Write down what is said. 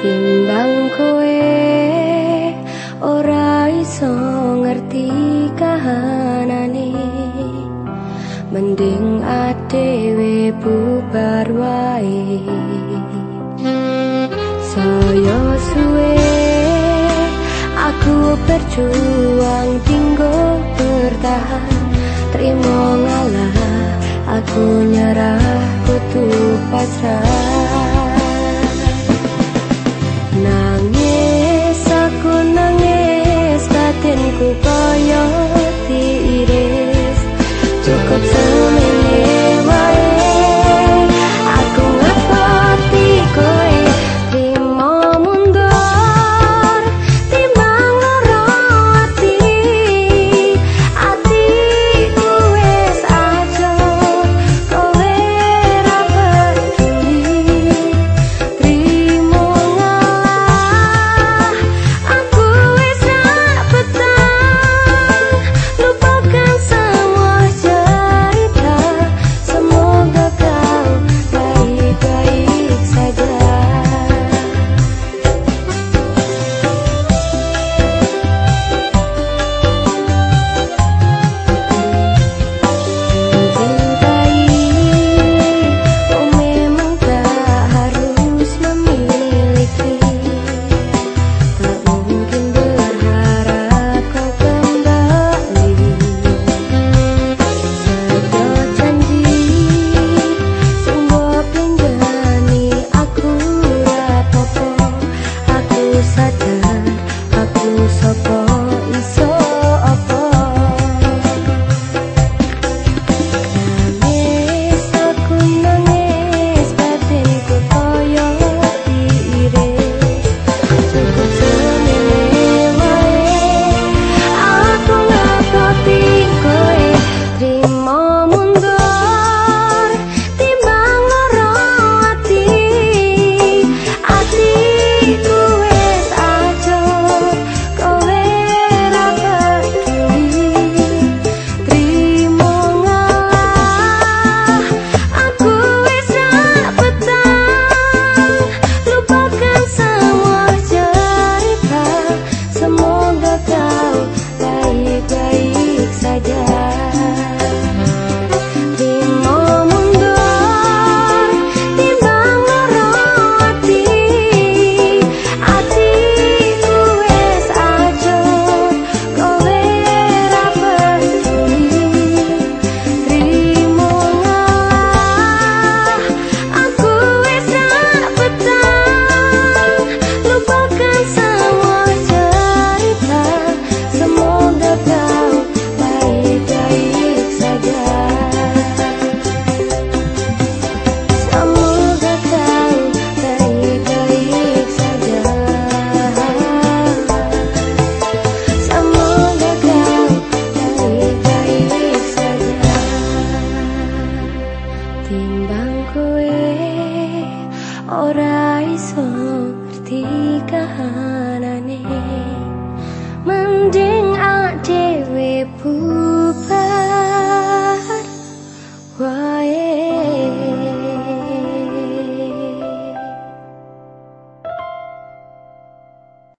timbang kowe ora iso ngerti kahanane. Mending adewe bubar wae. Saya suwe aku berjuang tinggo bertahan. Terima ngalah aku nyerah kutu pasrah satu ketimbang kue ora iso ngerti kahanane. Mending ak dewe bubar wae